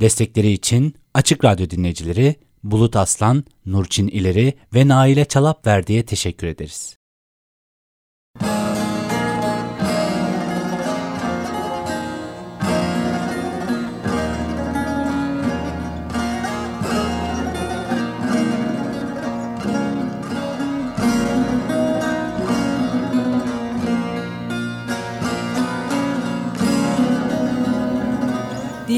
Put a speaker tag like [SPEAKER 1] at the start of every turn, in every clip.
[SPEAKER 1] Destekleri için Açık Radyo dinleyicileri Bulut Aslan, Nurçin İleri ve Naile Çalap verdiye teşekkür ederiz.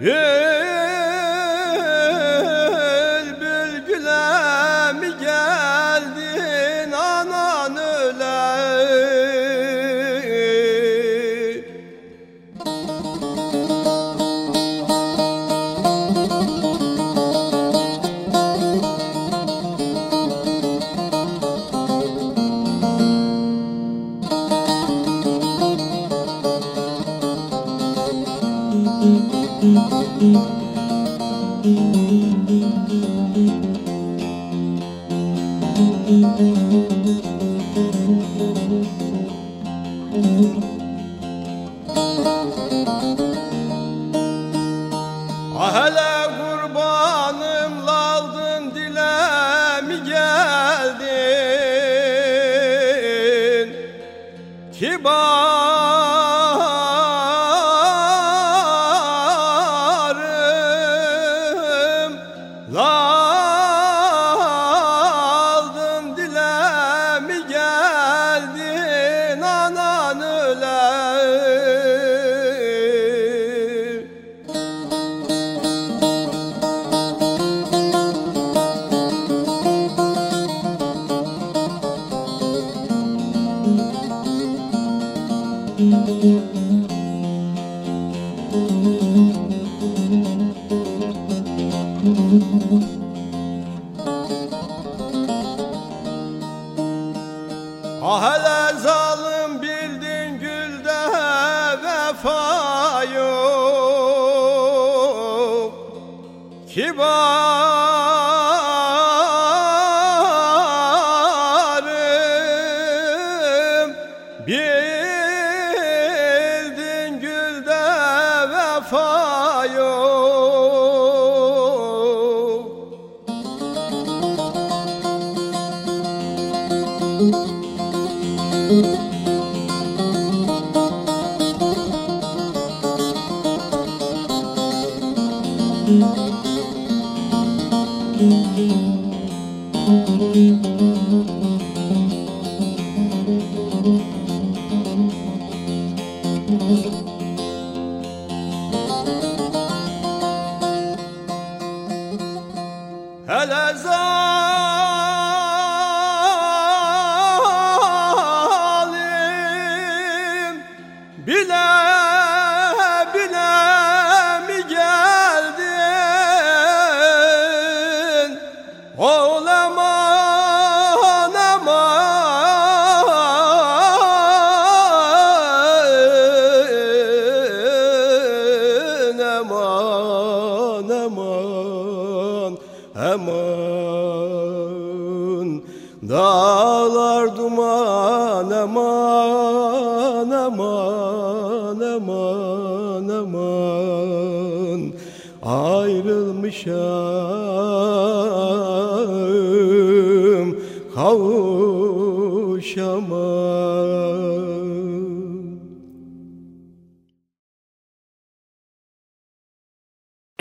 [SPEAKER 2] Yeah.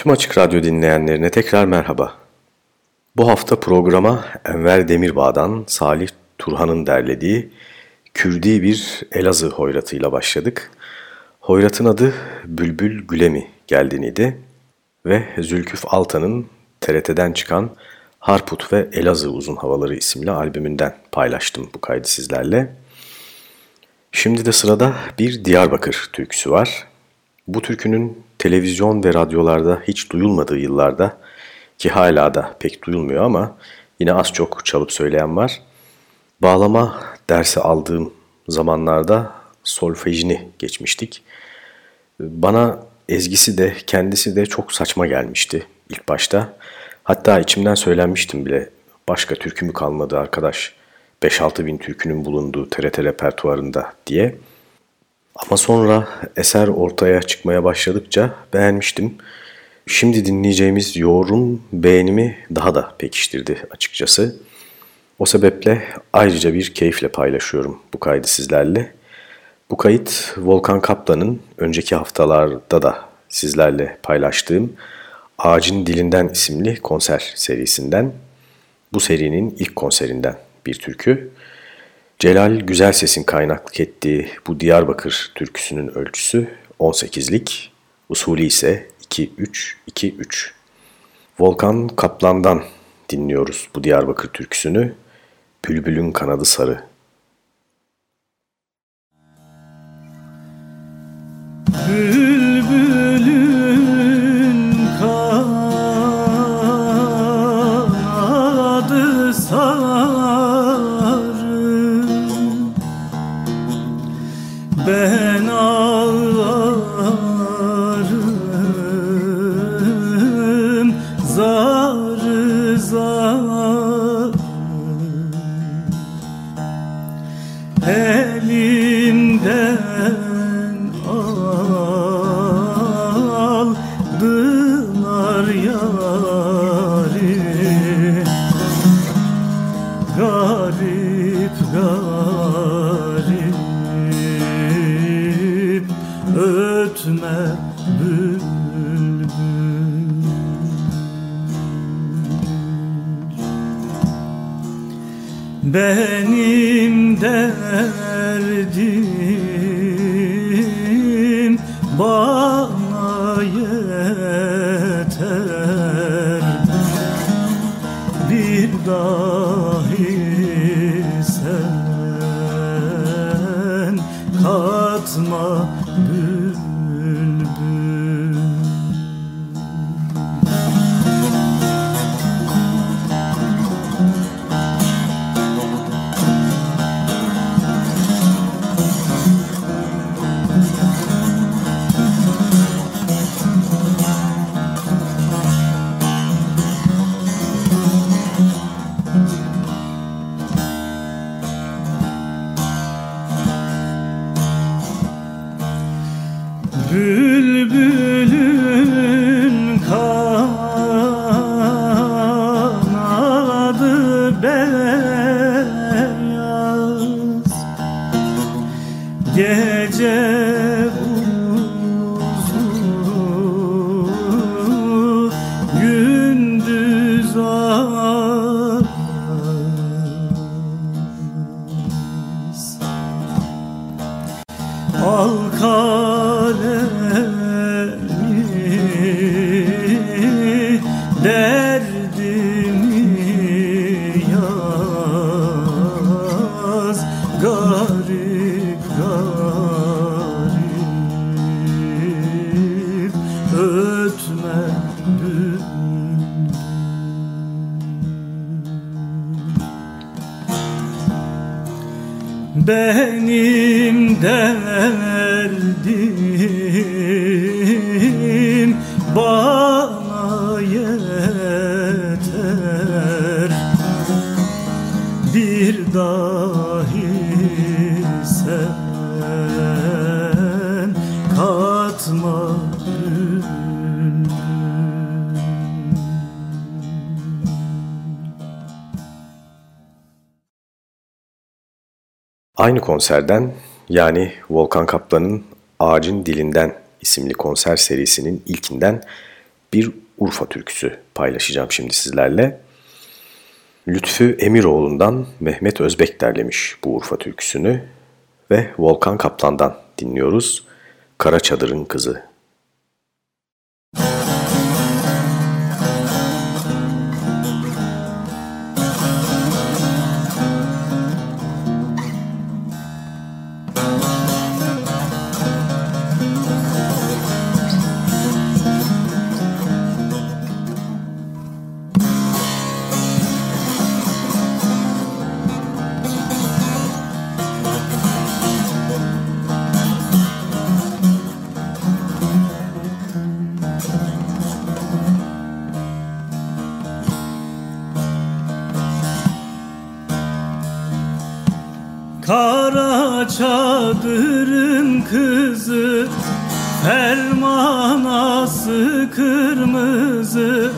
[SPEAKER 3] Tüm Açık Radyo dinleyenlerine tekrar merhaba. Bu hafta programa Enver Demirbağ'dan Salih Turhan'ın derlediği Kürdi bir Elazığ hoyratıyla başladık. Hoyratın adı Bülbül Gülemi geldiniydi ve Zülküf Altan'ın TRT'den çıkan Harput ve Elazığ Uzun Havaları isimli albümünden paylaştım bu kaydı sizlerle. Şimdi de sırada bir Diyarbakır türküsü var. Bu türkünün televizyon ve radyolarda hiç duyulmadığı yıllarda ki hala da pek duyulmuyor ama yine az çok çalıp söyleyen var. Bağlama dersi aldığım zamanlarda solfejini geçmiştik. Bana ezgisi de kendisi de çok saçma gelmişti ilk başta. Hatta içimden söylenmiştim bile başka türkü mü kalmadı arkadaş 5-6 bin türkünün bulunduğu TRT repertuarında diye. Ama sonra eser ortaya çıkmaya başladıkça beğenmiştim. Şimdi dinleyeceğimiz yorum beğenimi daha da pekiştirdi açıkçası. O sebeple ayrıca bir keyifle paylaşıyorum bu kaydı sizlerle. Bu kayıt Volkan Kaplan'ın önceki haftalarda da sizlerle paylaştığım Ağacın Dilinden isimli konser serisinden. Bu serinin ilk konserinden bir türkü. Celal Güzelses'in kaynaklık ettiği bu Diyarbakır türküsünün ölçüsü 18'lik, usulü ise 2-3-2-3. Volkan Kaplan'dan dinliyoruz bu Diyarbakır türküsünü. Bülbülün kanadı sarı.
[SPEAKER 4] Bülbülün Ben ağlarım
[SPEAKER 3] konserden yani Volkan Kaplan'ın Ağacın Dilinden isimli konser serisinin ilkinden bir Urfa türküsü paylaşacağım şimdi sizlerle. Lütfü Emiroğlu'ndan Mehmet Özbek derlemiş bu Urfa türküsünü ve Volkan Kaplan'dan dinliyoruz. Kara Çadır'ın Kızı.
[SPEAKER 4] Çadırın kızı Fermanası kırmızı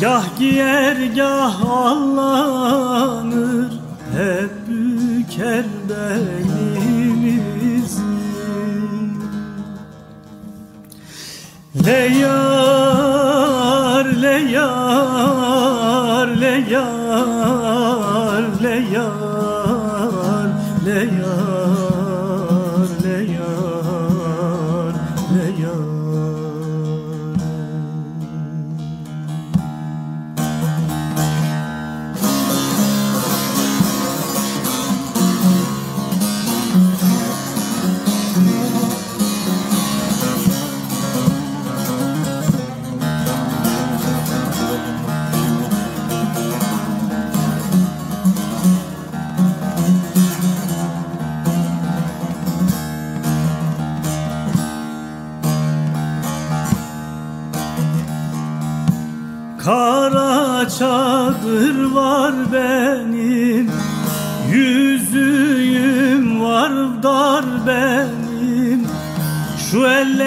[SPEAKER 4] Gah giyer gah allanır Hep büker belimizi Leyar,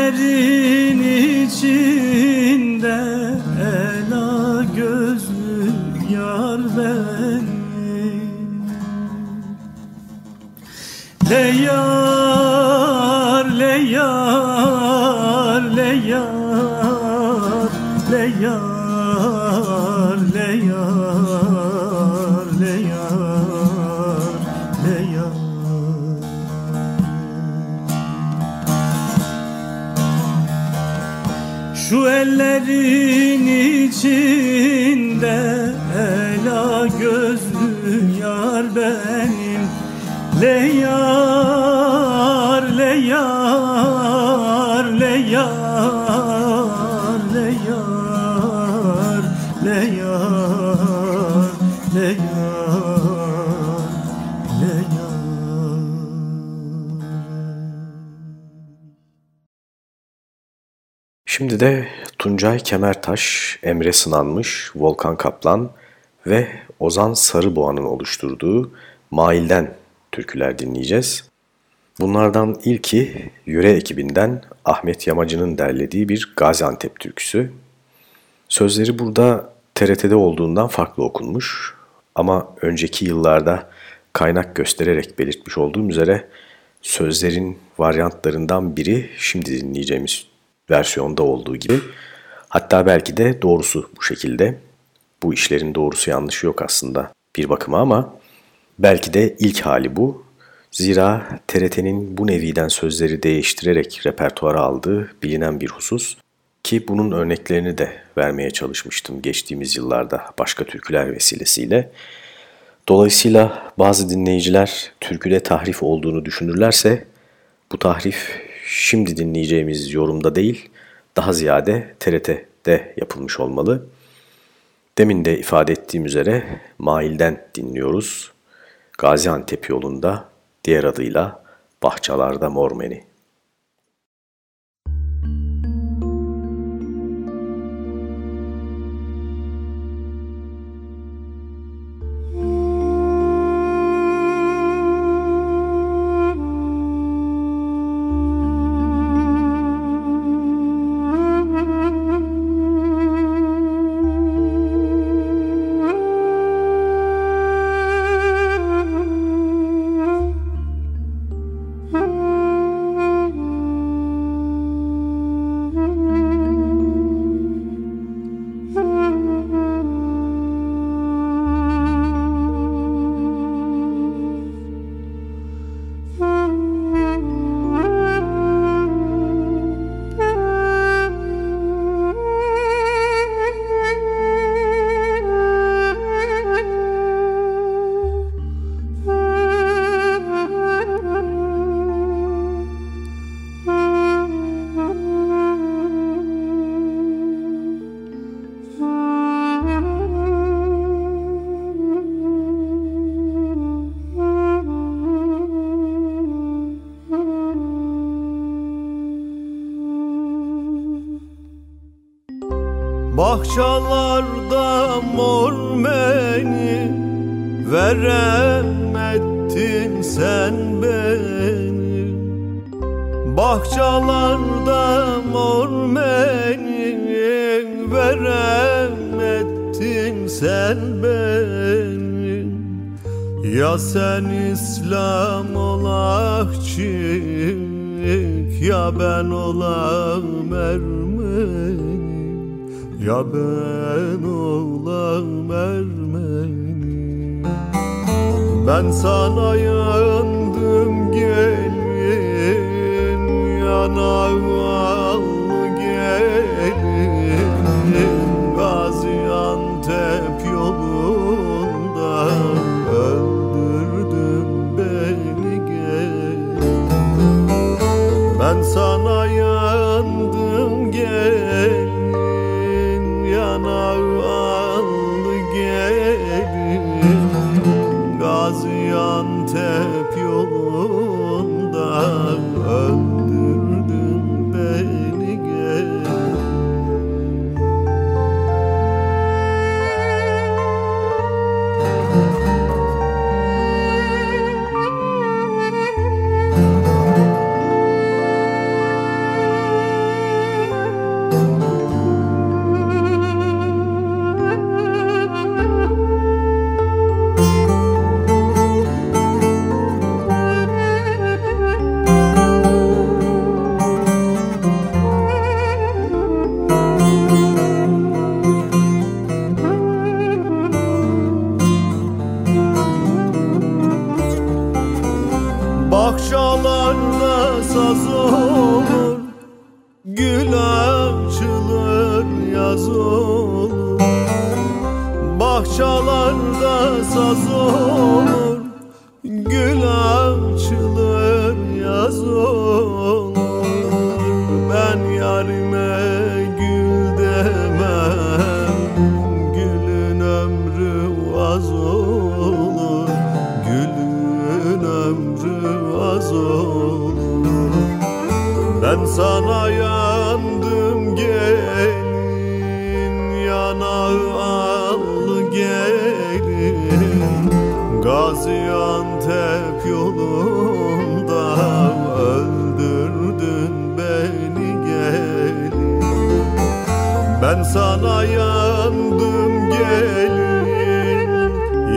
[SPEAKER 4] Şu ellerin içinde Ela gözlü yar benim. Leyar, leyar, leyar, leyar, içinde ela gözlü yar benim Leyar, leyar, leyar, leyar, leyar, leyar.
[SPEAKER 3] Şimdi de Tuncay Kemertaş, Emre Sınanmış, Volkan Kaplan ve Ozan Sarıboğa'nın oluşturduğu Mail'den türküler dinleyeceğiz. Bunlardan ilki Yüre ekibinden Ahmet Yamacı'nın derlediği bir Gaziantep türküsü. Sözleri burada TRT'de olduğundan farklı okunmuş ama önceki yıllarda kaynak göstererek belirtmiş olduğum üzere sözlerin varyantlarından biri şimdi dinleyeceğimiz versiyonda olduğu gibi. Hatta belki de doğrusu bu şekilde. Bu işlerin doğrusu yanlışı yok aslında bir bakıma ama belki de ilk hali bu. Zira TRT'nin bu neviden sözleri değiştirerek repertuara aldığı bilinen bir husus ki bunun örneklerini de vermeye çalışmıştım geçtiğimiz yıllarda başka türküler vesilesiyle. Dolayısıyla bazı dinleyiciler türküde tahrif olduğunu düşünürlerse bu tahrif şimdi dinleyeceğimiz yorumda değil daha ziyade TRT'de yapılmış olmalı. Demin de ifade ettiğim üzere Mail'den dinliyoruz. Gaziantep yolunda diğer adıyla Bahçalarda Mormeni.
[SPEAKER 5] Veremedin sen beni. Ya sen İslam olakçı ya ben olam Ermeni Ya ben olam Ermeni Ben sana yandım gelin Yanağal sana Bahçalarda saz olur Gül açılır yaz olur. Ben yarime gül demem Gülün ömrü az olur. Gülün ömrü az olur. Ben sana sana yandım gelin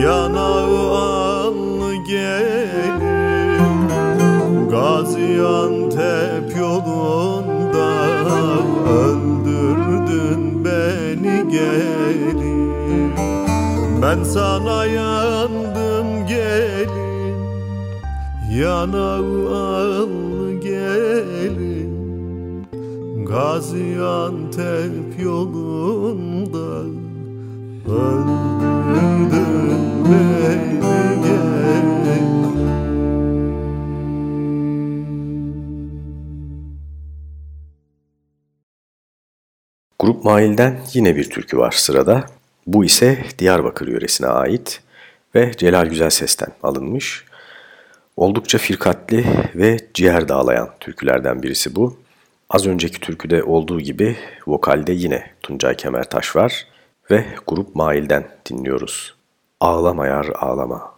[SPEAKER 5] Yanağı al gelin. Gaziantep yolunda Öldürdün beni gelin. Ben sana yandım gelin Yanağı al gelin. Gaziantep yolunda öldürdün beni gel.
[SPEAKER 3] Grup Mail'den yine bir türkü var sırada. Bu ise Diyarbakır yöresine ait ve Celal Güzel Ses'ten alınmış. Oldukça firkatli ve ciğer dağlayan türkülerden birisi bu. Az önceki türküde olduğu gibi vokalde yine Tuncay Kemertaş var ve Grup Mail'den dinliyoruz. Ağlama yar ağlama.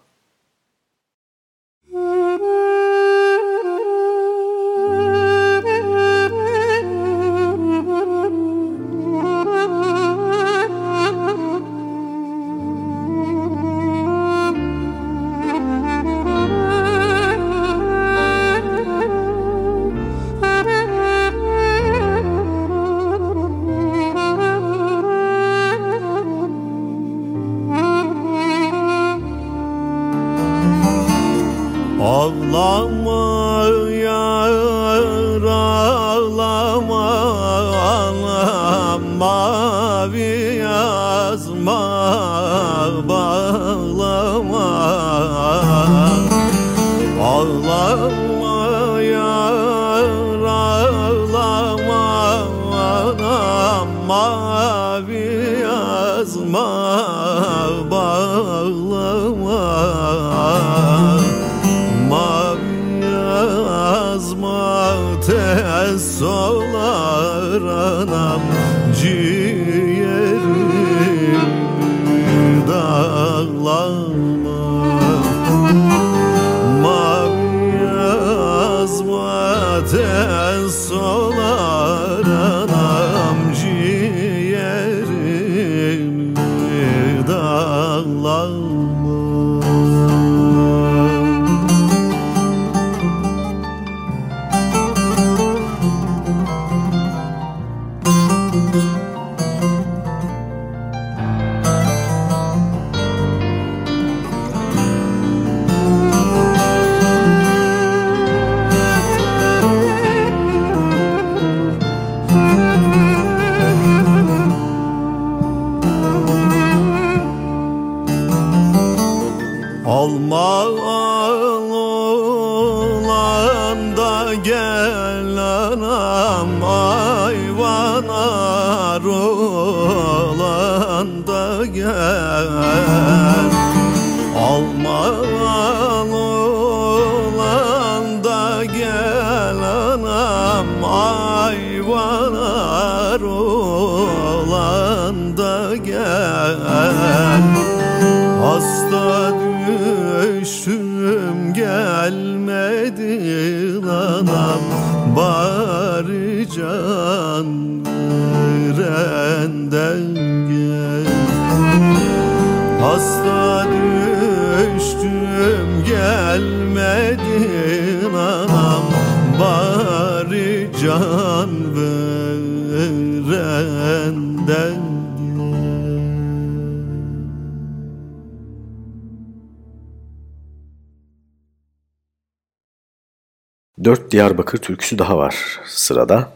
[SPEAKER 6] Diyarbakır türküsü daha var sırada.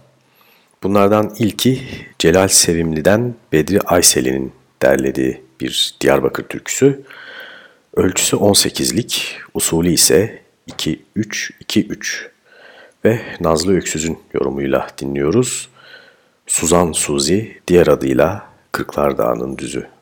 [SPEAKER 6] Bunlardan ilki Celal Sevimli'den Bedri Aysel'in derlediği bir Diyarbakır türküsü. Ölçüsü 18'lik, usulü ise 2-3-2-3 ve Nazlı Öksüz'ün yorumuyla dinliyoruz. Suzan Suzi diğer adıyla Kırklar Dağı'nın düzü.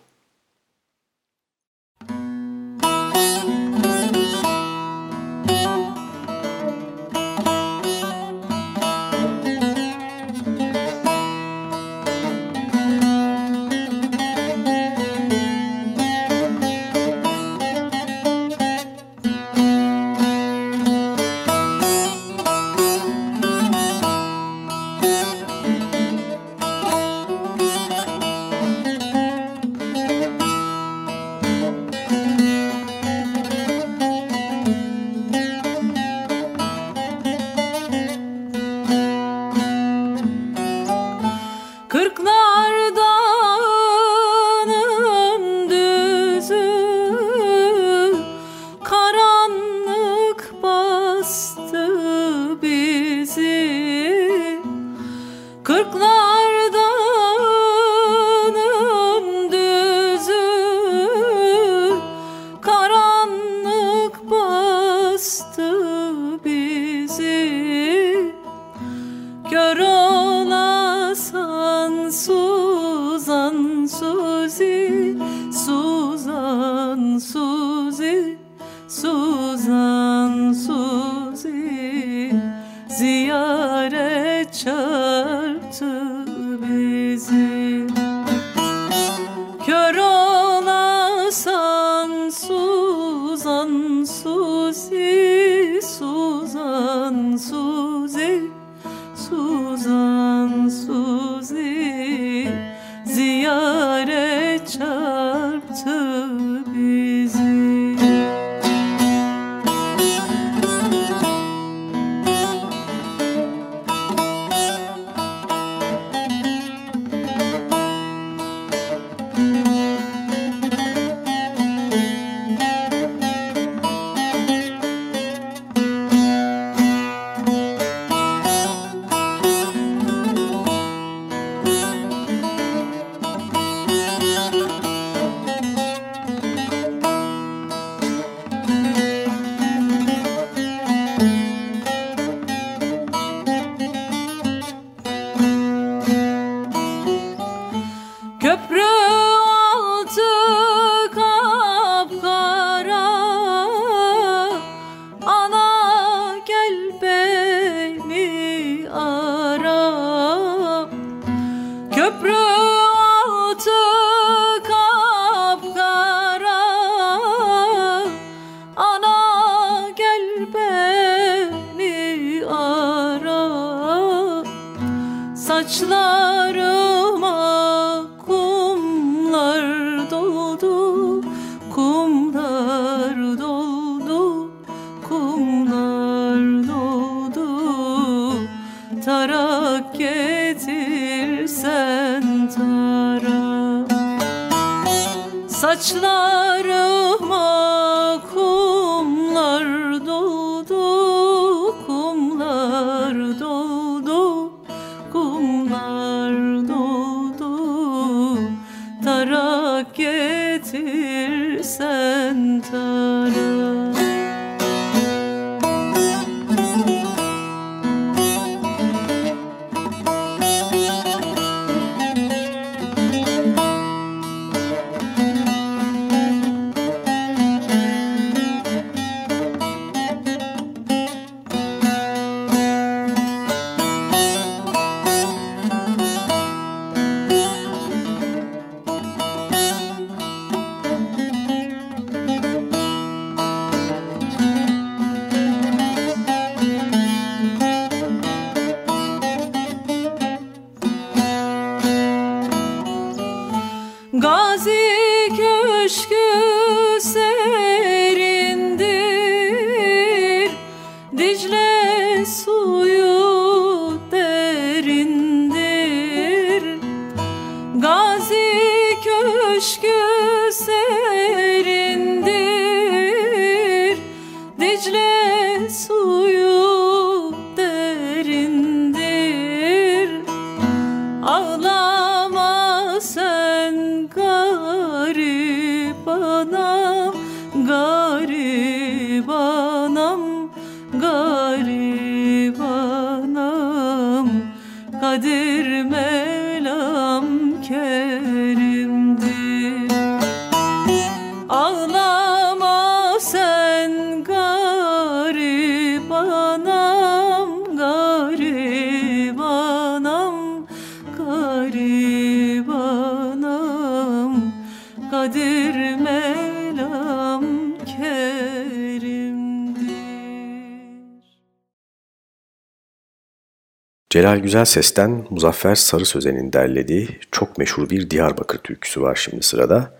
[SPEAKER 7] Celal Güzel Ses'ten Muzaffer Sarı Sözen'in derlediği çok meşhur bir Diyarbakır türküsü var şimdi sırada.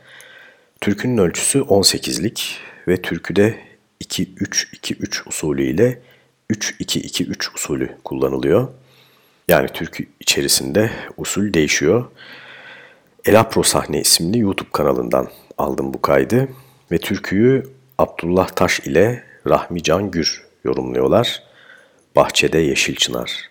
[SPEAKER 7] Türkünün ölçüsü 18'lik ve türküde 2-3-2-3 usulü ile 3-2-2-3 usulü kullanılıyor. Yani türkü içerisinde usul değişiyor. Elapro Sahne isimli YouTube kanalından aldım bu kaydı ve türküyü Abdullah Taş ile Rahmi Can Gür yorumluyorlar. Bahçede Yeşil Çınar.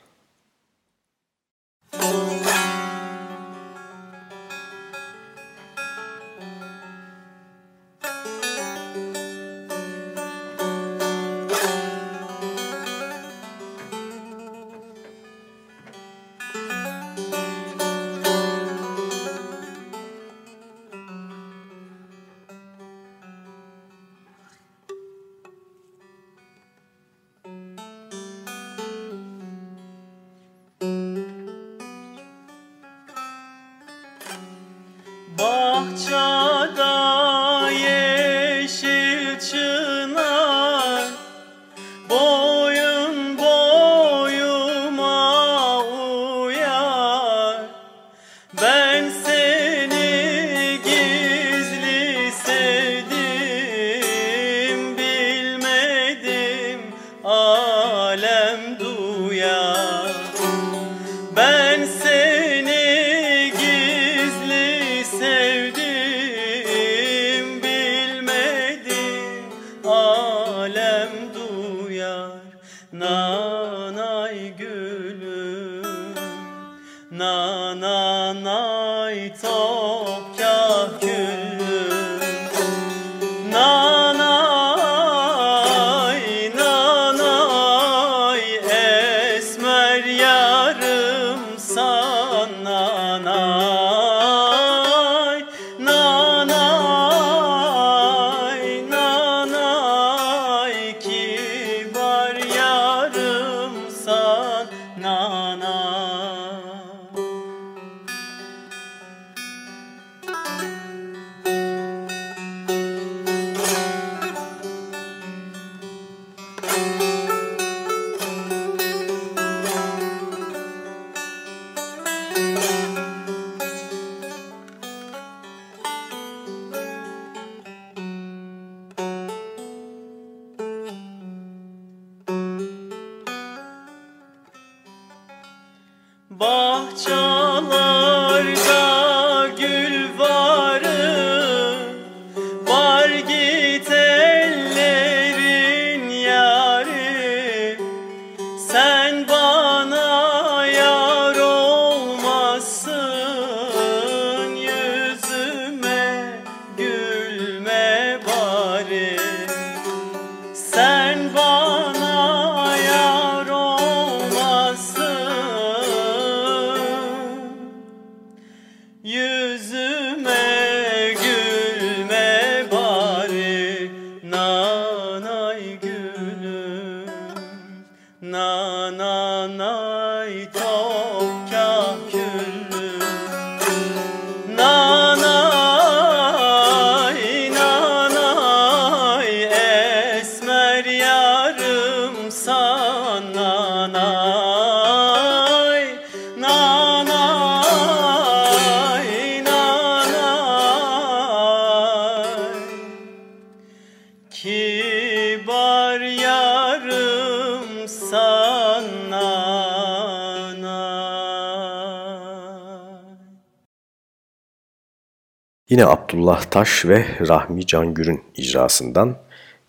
[SPEAKER 3] Yine Abdullah Taş ve Rahmi Cangür'ün icrasından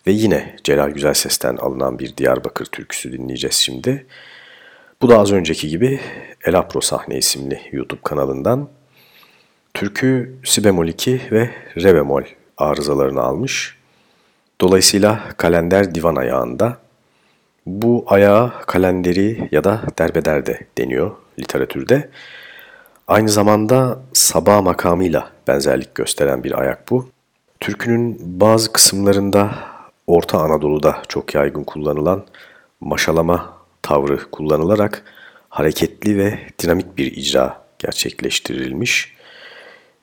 [SPEAKER 3] ve yine Celal Güzel Ses'ten alınan bir Diyarbakır türküsü dinleyeceğiz şimdi. Bu da az önceki gibi Elapro Sahne isimli YouTube kanalından. Türkü si bemol 2 ve re bemol arızalarını almış. Dolayısıyla kalender divan ayağında. Bu ayağa kalenderi ya da derbeder de deniyor literatürde. Aynı zamanda sabah makamıyla benzerlik gösteren bir ayak bu. Türkünün bazı kısımlarında Orta Anadolu'da çok yaygın kullanılan maşalama tavrı kullanılarak hareketli ve dinamik bir icra gerçekleştirilmiş.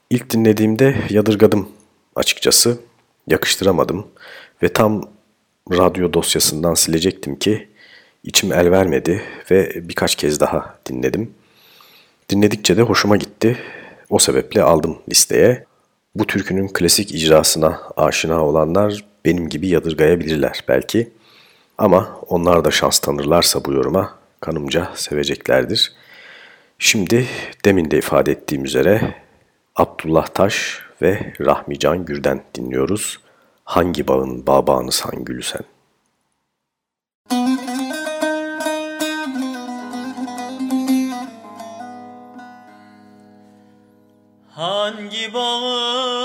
[SPEAKER 3] İlk dinlediğimde yadırgadım açıkçası, yakıştıramadım ve tam radyo dosyasından silecektim ki içim el vermedi ve birkaç kez daha dinledim. Dinledikçe de hoşuma gitti. O sebeple aldım listeye. Bu türkünün klasik icrasına aşina olanlar benim gibi yadırgayabilirler belki. Ama onlar da şans tanırlarsa bu yoruma kanımca seveceklerdir. Şimdi demin de ifade ettiğim üzere Abdullah Taş ve Rahmi Can Gür'den dinliyoruz. Hangi bağın babağını san gülü sen?
[SPEAKER 7] Hangi bağın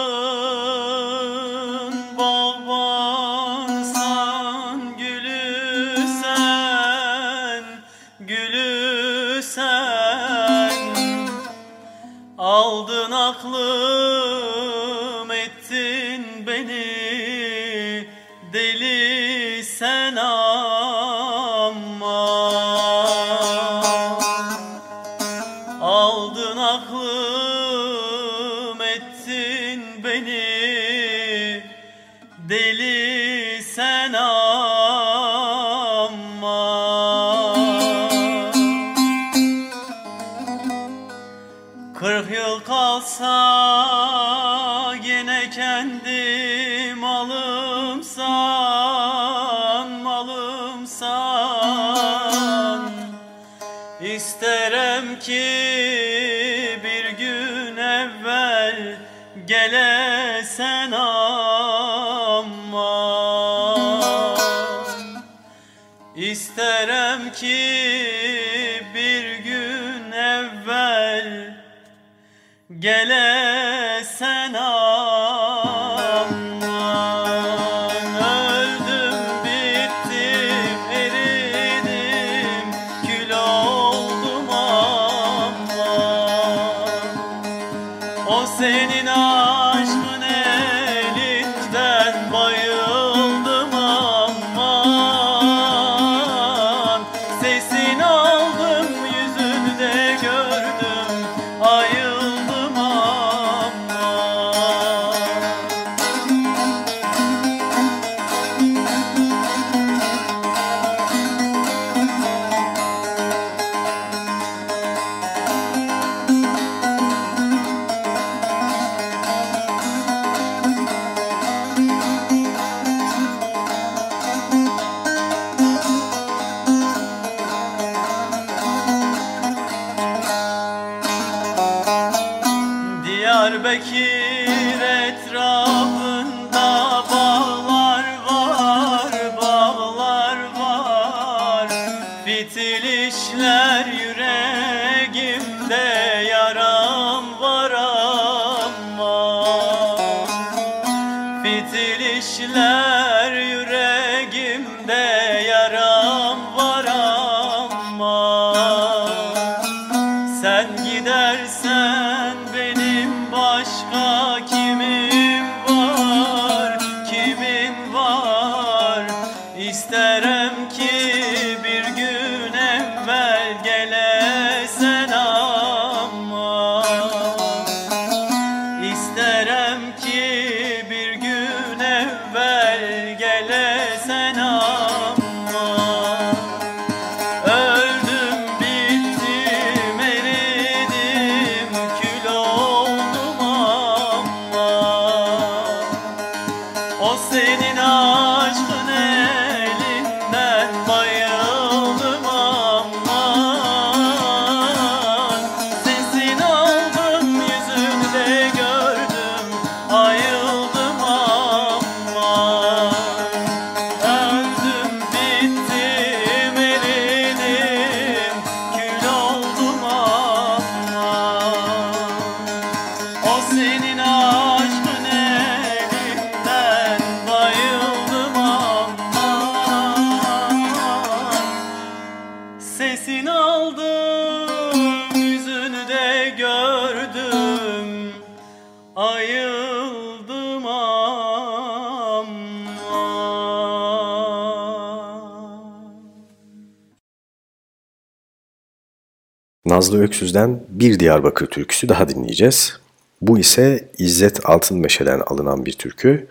[SPEAKER 6] Nazlı Öksüz'den bir Diyarbakır türküsü daha dinleyeceğiz. Bu ise İzzet Altınmeşe'den alınan bir türkü.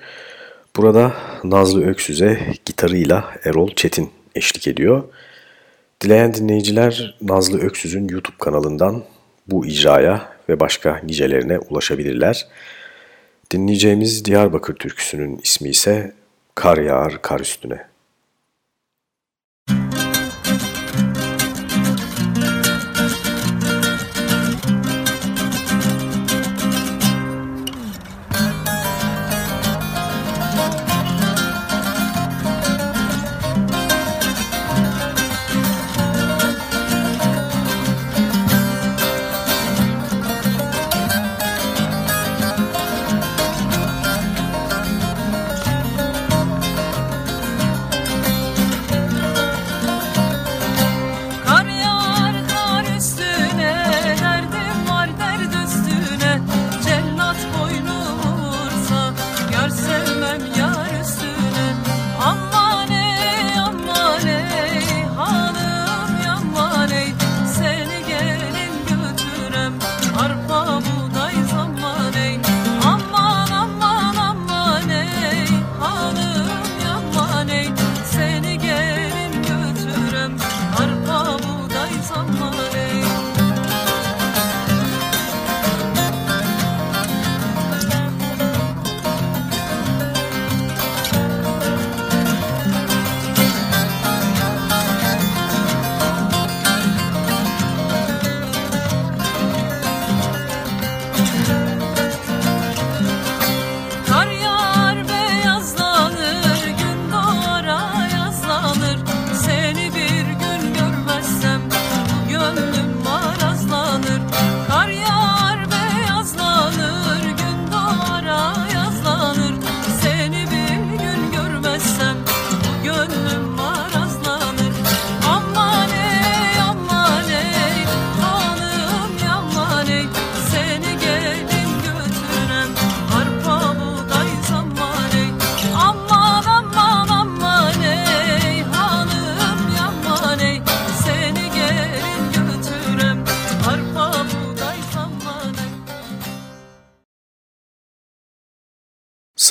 [SPEAKER 6] Burada Nazlı Öksüz'e gitarıyla Erol Çetin eşlik ediyor. Dileyen dinleyiciler Nazlı Öksüz'ün YouTube kanalından bu icraya ve başka nicelerine ulaşabilirler. Dinleyeceğimiz Diyarbakır türküsünün ismi ise Kar Yağar Kar Üstüne.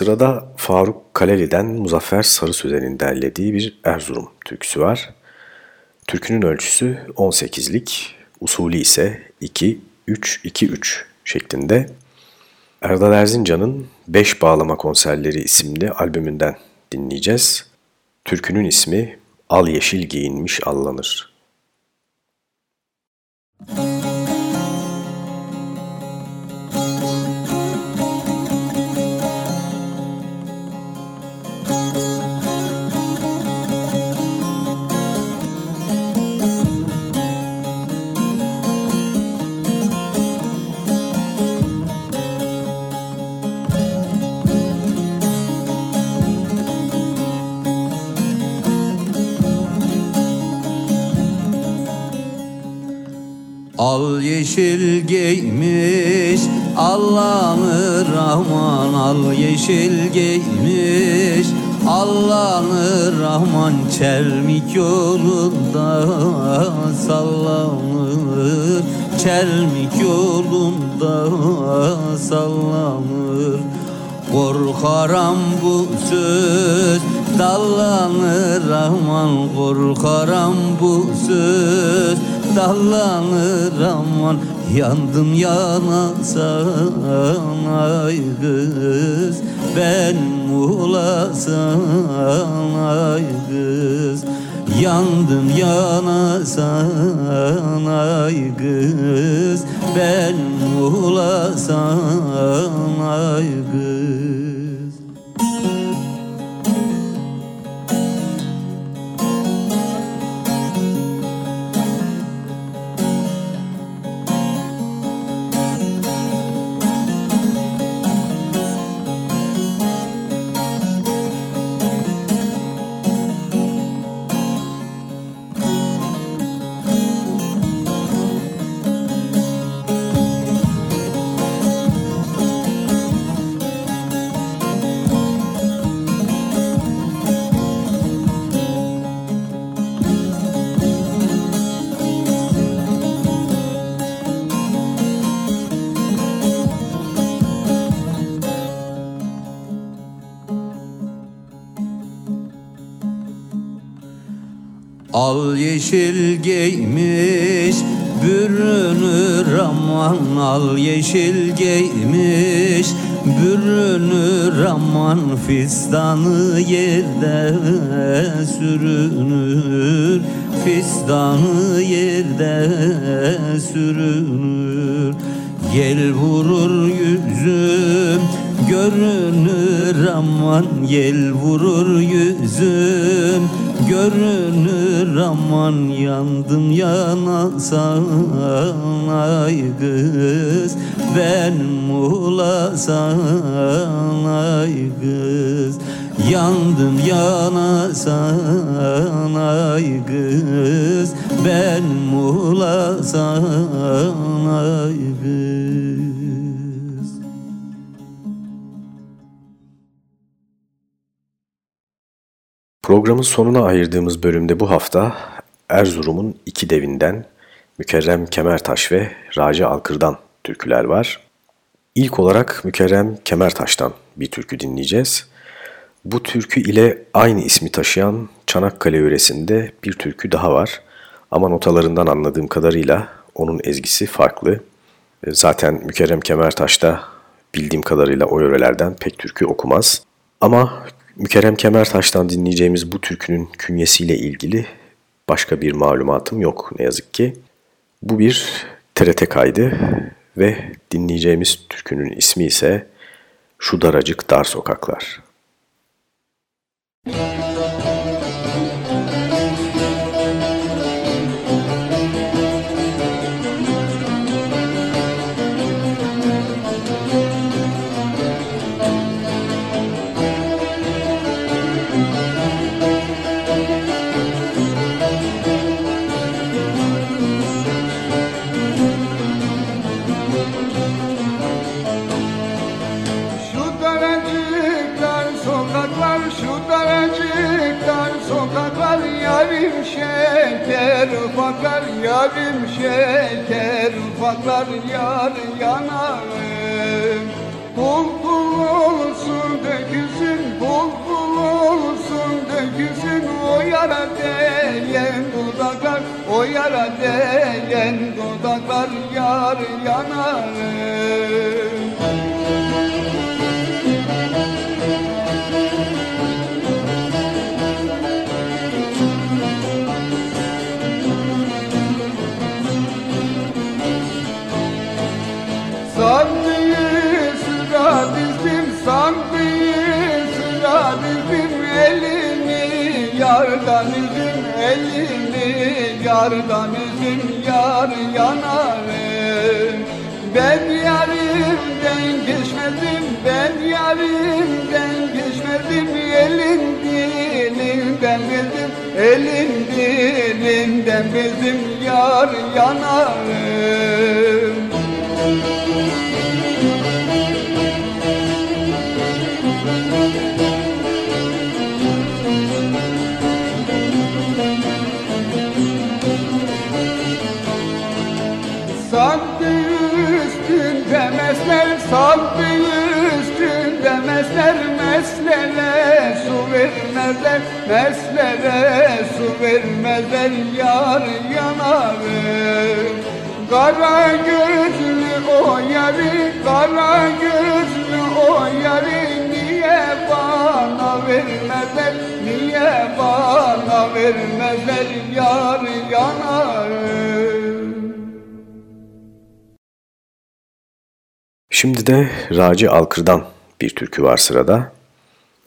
[SPEAKER 6] Sırada Faruk Kaleli'den Muzaffer Sarı Sözen'in derlediği bir Erzurum türküsü var. Türkünün ölçüsü 18'lik, usulü ise 2-3-2-3 şeklinde. Erdal Erzincan'ın Beş Bağlama Konserleri isimli albümünden dinleyeceğiz. Türkünün ismi Al Yeşil Giyinmiş Allanır.
[SPEAKER 8] Müzik
[SPEAKER 9] Allah'ını Rahman Al yeşil giymiş. Allah'ını Rahman Çelmik yolunda sallanır. Çelmik yolunda sallanır. Korkaram bu söz dallanır Rahman. Korkaram bu söz dallanır Rahman Yandım yanasan ay kız. Ben muğlasan ay kız. Yandım yanasan ay kız. Ben muğlasan ay kız Al yeşil giymiş bürünür aman Al yeşil giymiş bürünür aman Fistanı yerde sürünür Fistanı yerde sürünür. Yel vurur yüzüm görünür aman Yel vurur yüzüm görünür aman Yandım yanasan ay kız. Ben muğlasan ay kız. Yandım yanasan ay kız. Ben muğlasan ay kız
[SPEAKER 3] Programın sonuna ayırdığımız bölümde bu hafta Erzurum'un iki devinden Mükerrem Kemertaş ve Raci Alkır'dan türküler var. İlk olarak Mükerrem Kemertaş'tan bir türkü dinleyeceğiz. Bu türkü ile aynı ismi taşıyan Çanakkale yöresinde bir türkü daha var. Ama notalarından anladığım kadarıyla onun ezgisi farklı. Zaten Mükerrem Kemertaş da bildiğim kadarıyla o yörelerden pek türkü okumaz. Ama Mükerrem Kemertaş'tan dinleyeceğimiz bu türkünün künyesiyle ilgili başka bir malumatım yok ne yazık ki. Bu bir TRT kaydı ve dinleyeceğimiz türkünün ismi ise Şu Daracık Dar Sokaklar.
[SPEAKER 5] Şu şeker ufaklar, yarim şeker ufaklar Yar yanarım. Bul bul olsun dökülsün, bul bul olsun dökülsün O yara değen dudaklar, o yara değen dudaklar Yar yanarım yardan üzüm, elini yardan üzüm Yar yanarım Ben yarimden geçmedim, ben yarimden geçmedim. Elin dilinden bildim, elin dilinden bildim. Yar yanarım Meslere su vermezler Meslere su vermezler Yar yanarım Kara gözlü o yari Kara gözlü o yari Niye bana vermezler Niye bana vermezler Yar yanarım
[SPEAKER 3] Şimdi de Raci Alkır'dan bir türkü var sırada.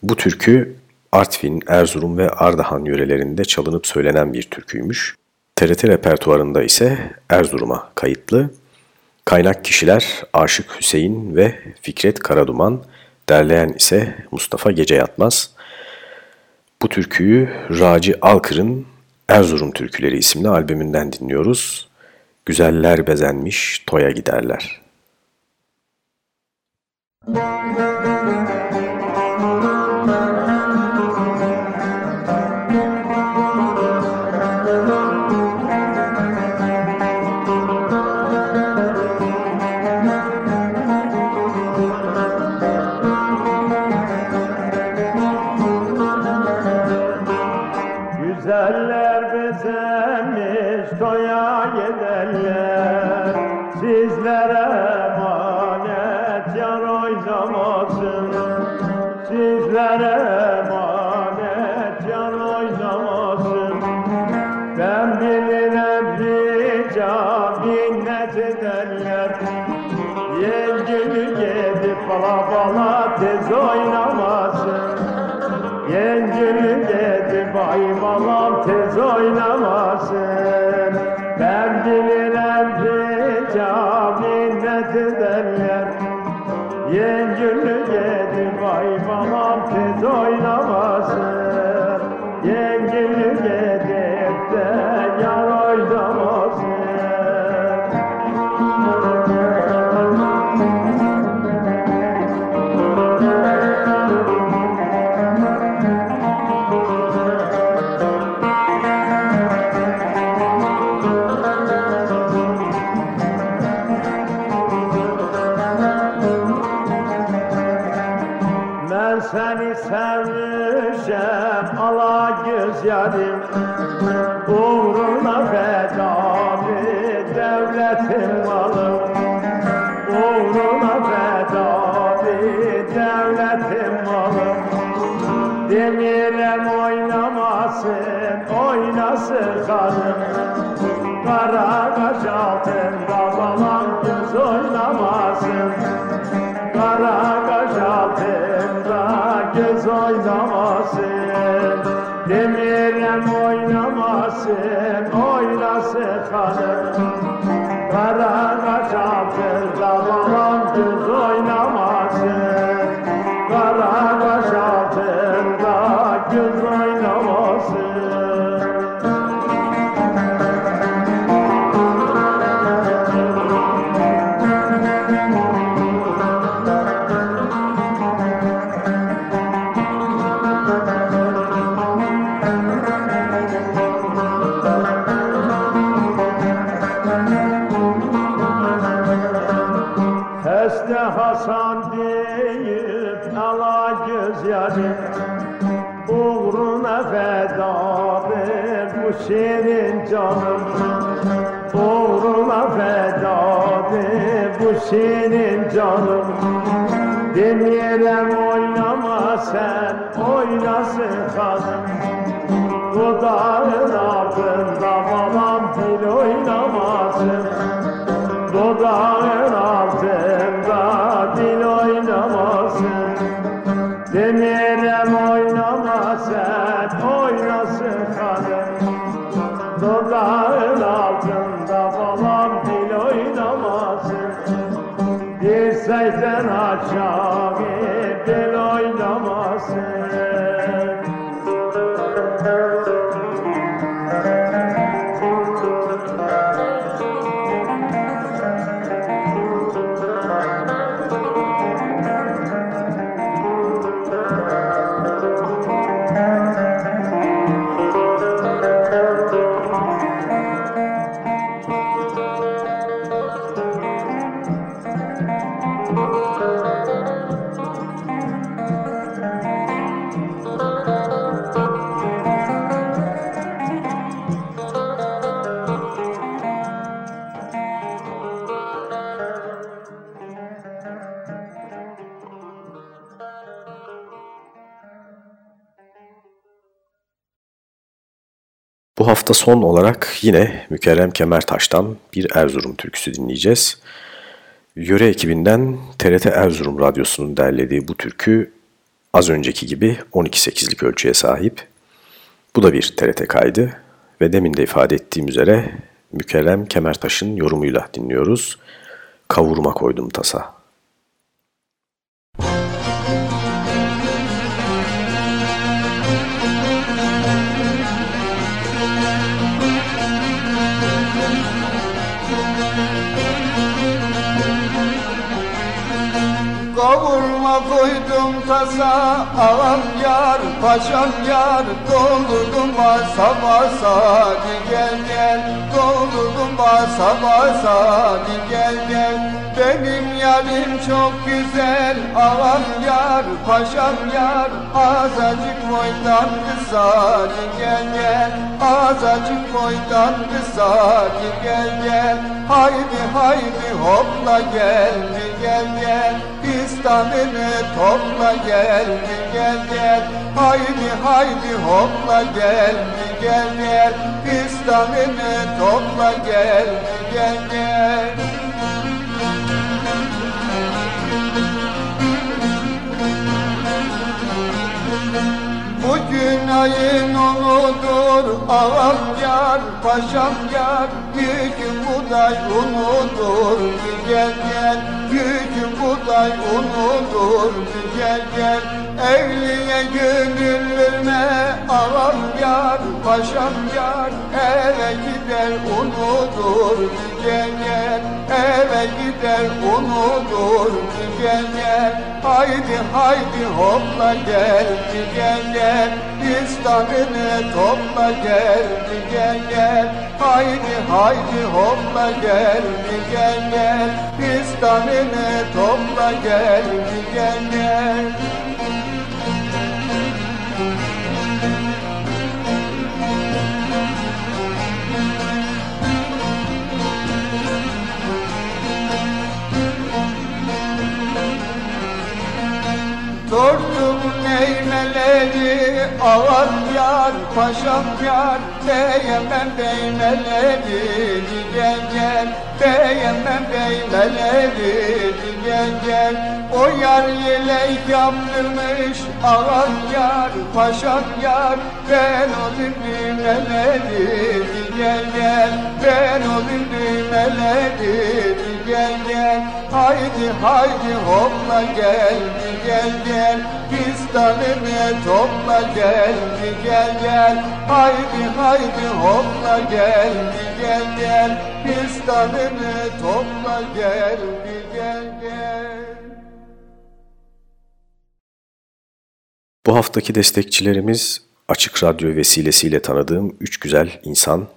[SPEAKER 3] Bu türkü Artvin, Erzurum ve Ardahan yörelerinde çalınıp söylenen bir türküymüş. TRT repertuarında ise Erzurum'a kayıtlı. Kaynak kişiler Aşık Hüseyin ve Fikret Karaduman, derleyen ise Mustafa Gece Yatmaz. Bu türküyü Raci Alkır'ın Erzurum Türküleri isimli albümünden dinliyoruz. Güzeller bezenmiş toya giderler.
[SPEAKER 10] Güzeller bala bala tez oynamasın. Yencili dedi bay balam tez oynamasın devletim malım Uğruna feda bir devletim malım Demirem oynamasın oynasın hanım Kara Bu
[SPEAKER 3] hafta son olarak yine Mükerrem Kemertaş'tan bir Erzurum türküsü dinleyeceğiz. Yöre ekibinden TRT Erzurum Radyosu'nun derlediği bu türkü az önceki gibi 12-8'lik ölçüye sahip. Bu da bir TRT kaydı ve demin de ifade ettiğim üzere Mükerrem Kemertaş'ın yorumuyla dinliyoruz. Kavurma koydum tasa.
[SPEAKER 5] Tasa ağam yar paşam yar Doldurdum basa basa gel gel. Doldurdum basa basa gel gel Benim yarim çok güzel ağam yar paşam yar. Azacık boydan kısa gel gel Azacık boydan kısa gel gel Haydi haydi hopla gel gel gel İstanbul'u topla gel gel gel Haydi haydi hopla gel gel gel. İstanbul'u topla gel gel gel Bugün ayın onudur ağam yar paşam yar. Yüküm buday unudur gel gel. Yüküm buday unudur gel gel. Evliye gönül verme ağam yar paşam yar. Eve gider unudur gel Eve gider unudur gel gel Haydi haydi hopla gel gel İstanbul'u topla gel gel Haydi haydi hopla gel gel İstanbul'u topla gel gel Sordum neymeleri ağam yar paşam yar Beyemem beymeleri gel gel Beyemem beymeleri gel gel. O yar yelek yaptırmış ağam yar paşam yar Ben o düğmeleri gel gel Ben o düğmeleri gel gel Haydi haydi hopla gel. Gel gel Pistanını topla gel. Gel gel Haydi haydi hopla gel. Gel gel Pistanını topla gel. Gel gel.
[SPEAKER 3] Bu haftaki destekçilerimiz Açık Radyo vesilesiyle tanıdığım üç güzel insan.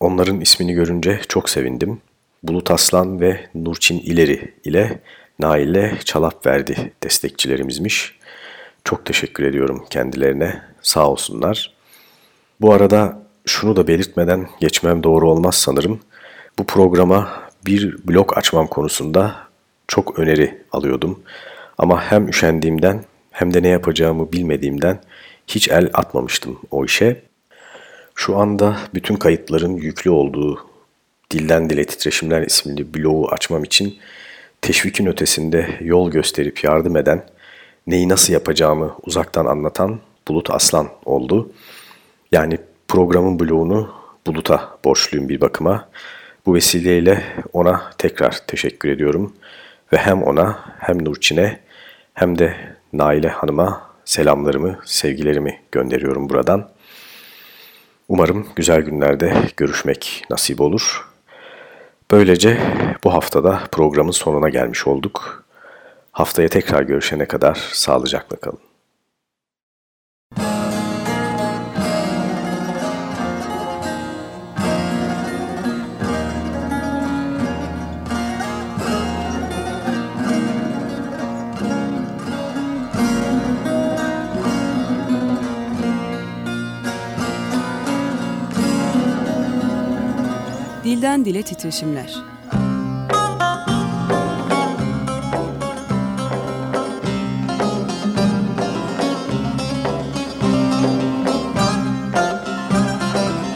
[SPEAKER 3] Onların ismini görünce çok sevindim. Bulut Aslan ve Nurçin İleri ile Nail'e Çalap verdi destekçilerimizmiş. Çok teşekkür ediyorum kendilerine. Sağ olsunlar. Bu arada şunu da belirtmeden geçmem doğru olmaz sanırım. Bu programa bir blog açmam konusunda çok öneri alıyordum. Ama hem üşendiğimden hem de ne yapacağımı bilmediğimden hiç el atmamıştım o işe. Şu anda bütün kayıtların yüklü olduğu Dilden Dile Titreşimler isimli blogu açmam için teşvikin ötesinde yol gösterip yardım eden, neyi nasıl yapacağımı uzaktan anlatan Bulut Aslan oldu. Yani programın bloğunu Bulut'a borçluyum bir bakıma. Bu vesileyle ona tekrar teşekkür ediyorum. Ve hem ona hem Nurçin'e hem de Naile Hanım'a selamlarımı, sevgilerimi gönderiyorum buradan. Umarım güzel günlerde görüşmek nasip olur. Böylece bu haftada programın sonuna gelmiş olduk. Haftaya tekrar görüşene kadar sağlıcakla kalın.
[SPEAKER 11] Dilden Dile Titreşimler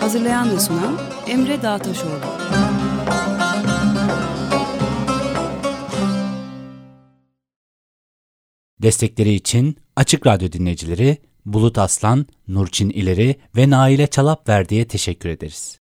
[SPEAKER 11] Hazırlayan
[SPEAKER 12] sunan Emre Dağtaşoğlu.
[SPEAKER 1] Destekleri için Açık Radyo dinleyicileri Bulut Aslan, Nurçin İleri ve Naile Çalap Verdi'ye teşekkür ederiz.